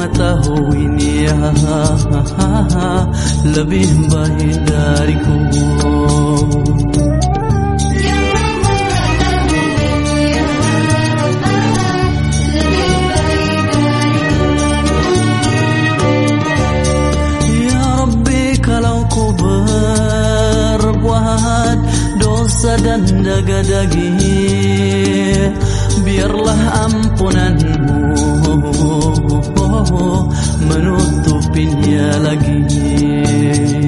lebih baik dariku. Ya Rabbi kalau ku berbuat dosa dan daga-dagi biarlah ampunanmu menutupinya lagi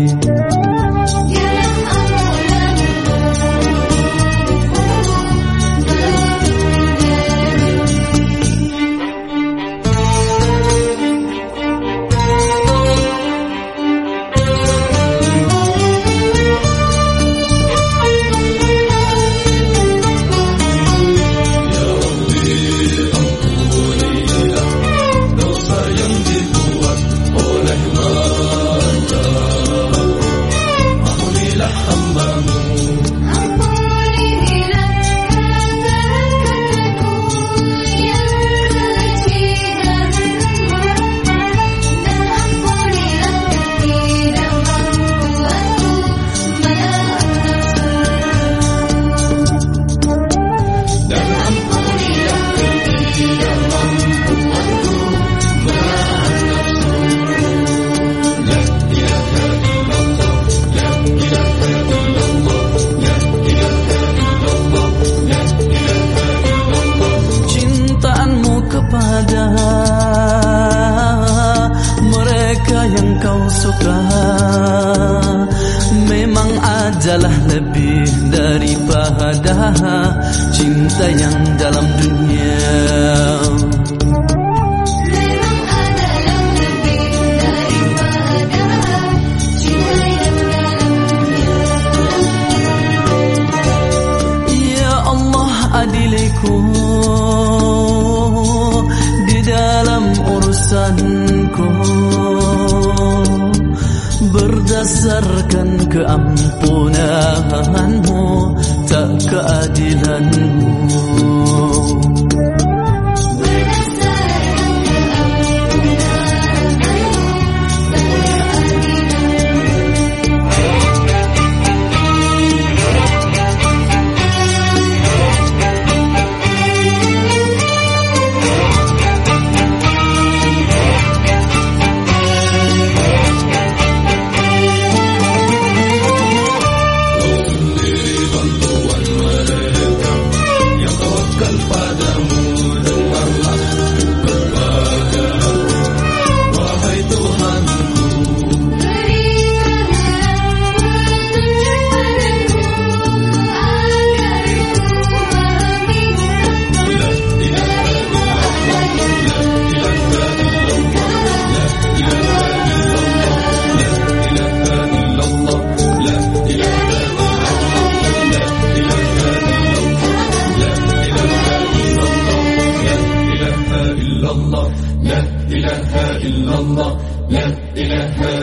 suka. Memang adalah lebih daripada cinta yang dalam dunia. Ya adiliku di dalam urusanku berdasarkan keampunanmu tak keadilanmu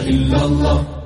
إلا الله